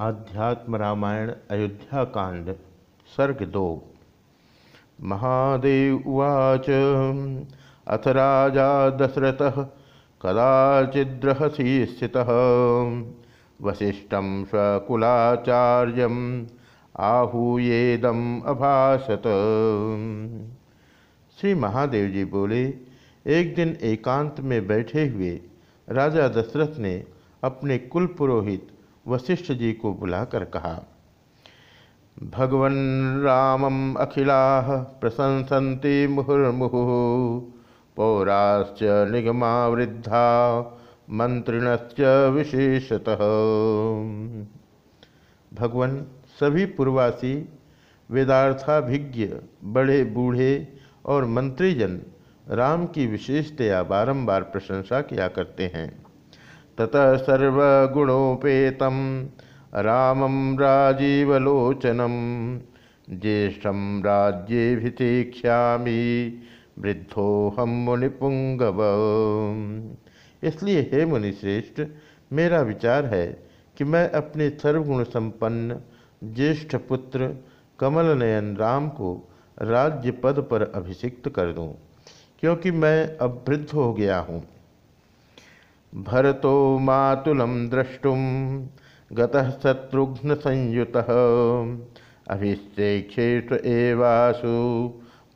आध्यात्म रामायण अयोध्या कांड सर्ग दो। महादेव उवाच, अथ राजा दशरथ कदाचिद्रहसी स्थित। वशिष्ठ स्वकुलाचार्य आहूयेदम अभाषत श्री महादेव जी बोले, एक दिन एकांत में बैठे हुए राजा दशरथ ने अपने कुल पुरोहित वशिष्ठ जी को बुलाकर कहा, भगवन रामम अखिला प्रशंसन्ति मुहुर्मुहु, पौराश्च निगमा वृद्धा मंत्रिणश्च विशेषतः। भगवान सभी पूर्वासी, वेदार्थाभिज्ञ, बड़े बूढ़े और मंत्रीजन राम की विशेषतया बारंबार प्रशंसा किया करते हैं। ततः सर्वगुणोपेत रामं राजीवलोचनं ज्येष्ठं राज्येभिषेक्ष्यामि वृद्धोहम मुनिपुंगव। इसलिए हे मुनिश्रेष्ठ मेरा विचार है कि मैं अपने सर्वगुण संपन्न ज्येष्ठ पुत्र कमल नयन राम को राज्य पद पर अभिषिक्त कर दूँ, क्योंकि मैं अब वृद्ध हो गया हूँ। भरतो मातुलम द्रष्टुम गतः संयुत अभिषेक्षेष एवासु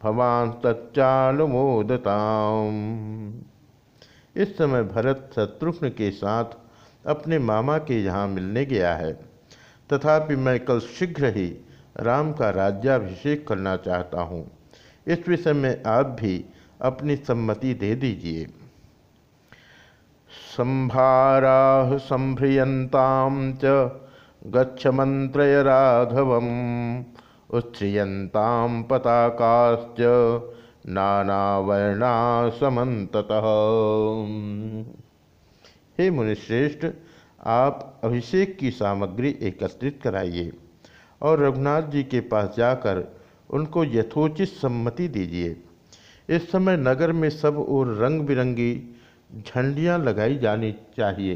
भवान तच्चानुमोदता इस समय भरत शत्रुघ्न के साथ अपने मामा के यहाँ मिलने गया है। तथापि मैं कल शीघ्र ही राम का राज्याभिषेक करना चाहता हूँ। इस विषय में आप भी अपनी सम्मति दे दीजिए। संभारा संभ्रियंताम च गच्छ मंत्रय राघवम उच्छ्रियंताम पताकाश्च नानावर्णा समत हे मुनिश्रेष्ठ, आप अभिषेक की सामग्री एकत्रित कराइए और रघुनाथ जी के पास जाकर उनको यथोचित सम्मति दीजिए। इस समय नगर में सब और रंग बिरंगी झंडियाँ लगाई जानी चाहिए।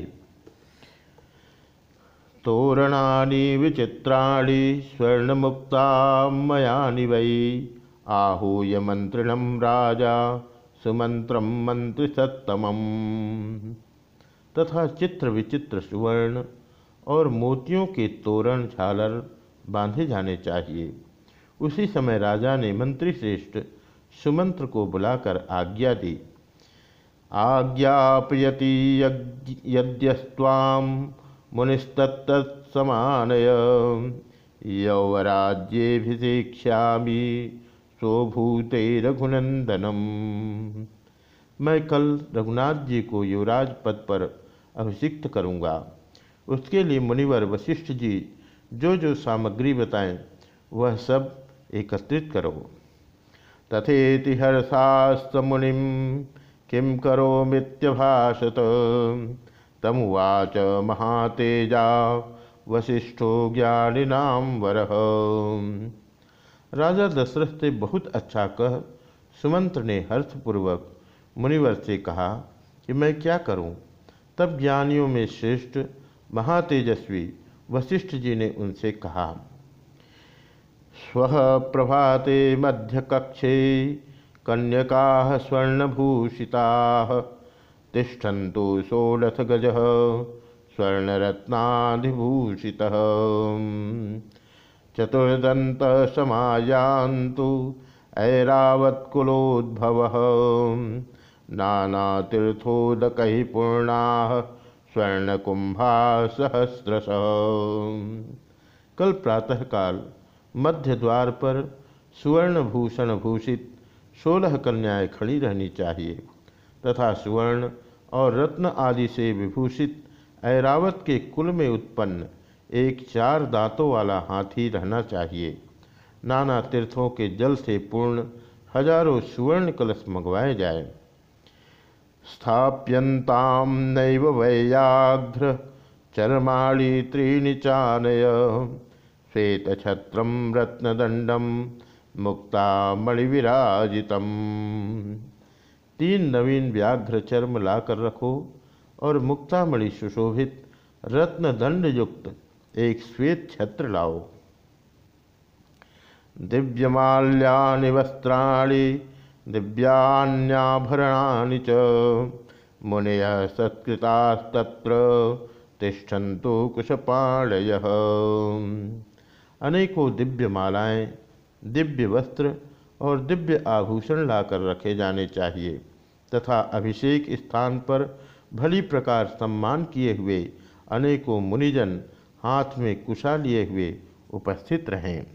तोरणानि विचित्राणि स्वर्णमुक्ता मयानि वै। आहूय मंत्रिणम राजा सुमंत्र मंत्रिसत्तम तथा चित्र विचित्र सुवर्ण और मोतियों के तोरण झालर बांधे जाने चाहिए। उसी समय राजा ने मंत्री श्रेष्ठ सुमंत्र को बुलाकर आज्ञा दी। आज्ञापयति यद्यस्वाम मुनिस्तत्तत्समानय। यौवराज्येभिषेक्ष्यामि स्वभूते रघुनंदनम मैं कल रघुनाथ जी को युवराज पद पर अभिषिक्त करूँगा। उसके लिए मुनिवर वशिष्ठ जी जो जो सामग्री बताएँ, वह सब एकत्रित करो। तथेति हर्षास्तमुनिम किं करोमित्यभाषत तमुवाच महातेजा वशिष्ठो ज्ञानीनाम वर राजा दशरथ से बहुत अच्छा कह सुमंत्र ने हर्षपूर्वक मुनिवर से कहा कि मैं क्या करूँ? तब ज्ञानियों में श्रेष्ठ महातेजस्वी वशिष्ठ जी ने उनसे कहा, स्व प्रभाते मध्य कक्षे कन्यका स्वर्णभूषिता। तिष्ठन्तु षोडश गज स्वर्णरत्नाधिभूषित चतुर्दंत समायान्तु ऐरावत्कुलोद्भव। नानातीर्थोदकैः पूर्णाः स्वर्णकुंभा सहस्रश कल प्रातःकाल मध्य द्वार पर सुवर्णभूषण भूषित सोलह कन्याएँ खड़ी रहनी चाहिए, तथा सुवर्ण और रत्न आदि से विभूषित ऐरावत के कुल में उत्पन्न एक चार दांतों वाला हाथी रहना चाहिए। नाना तीर्थों के जल से पूर्ण हज़ारों सुवर्ण कलश मंगवाए जाए। स्थाप्यंताम नैव वैयाघ्र, चरमाणी त्रीणि चानय श्वेत छत्रम रत्नदंडम मुक्ता मणिविराजितम। तीन नवीन व्याघ्र चर्म लाकर रखो और मुक्तामणि सुशोभित रत्न दंड युक्त एक श्वेत छत्र लाओ। दिव्यमाल्यानि वस्त्राणि, दिव्यान्याभरणानि च, मुनय सत्कृतास्तत्र तिष्ठन्तु कुशपाणय। अनेकों दिव्य मालाएँ दिव्य वस्त्र और दिव्य आभूषण लाकर रखे जाने चाहिए, तथा अभिषेक स्थान पर भली प्रकार सम्मान किए हुए अनेकों मुनिजन हाथ में कुशा लिए हुए उपस्थित रहें।